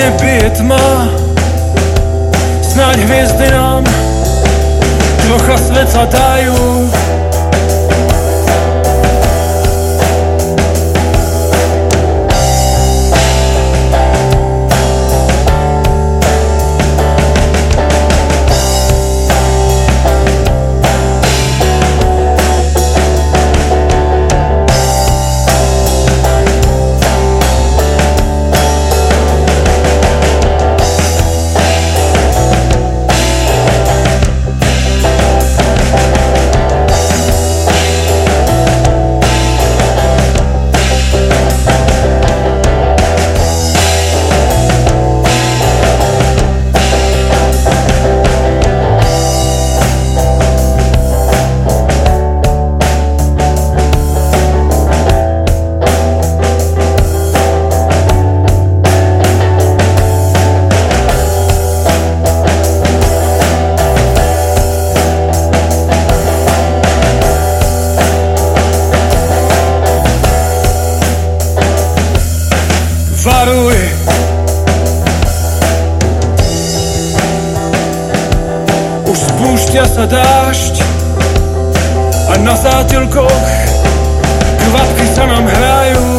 nebi je tma, snáď hviezdy nám trocha svetla dajú. Varuj Už spúšťa sa dážď A na zátilkoch Kvapky sa nám hrajú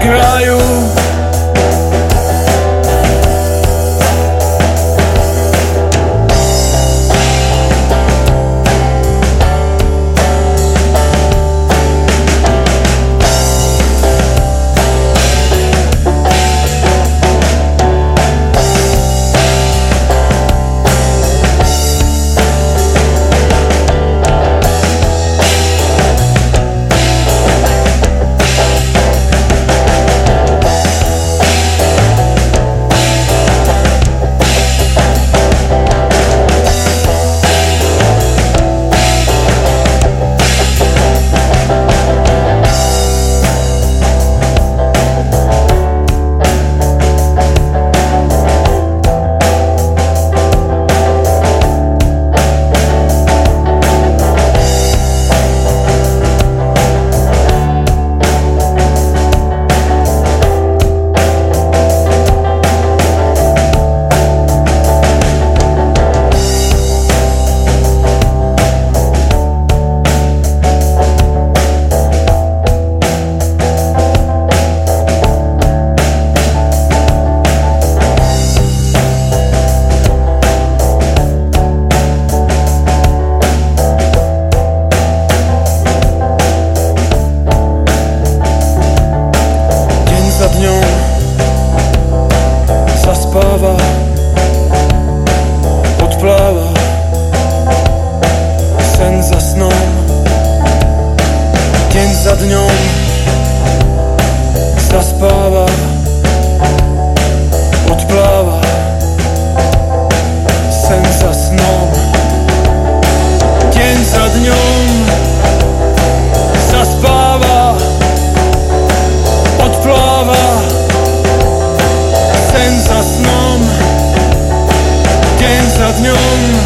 krajú nhung.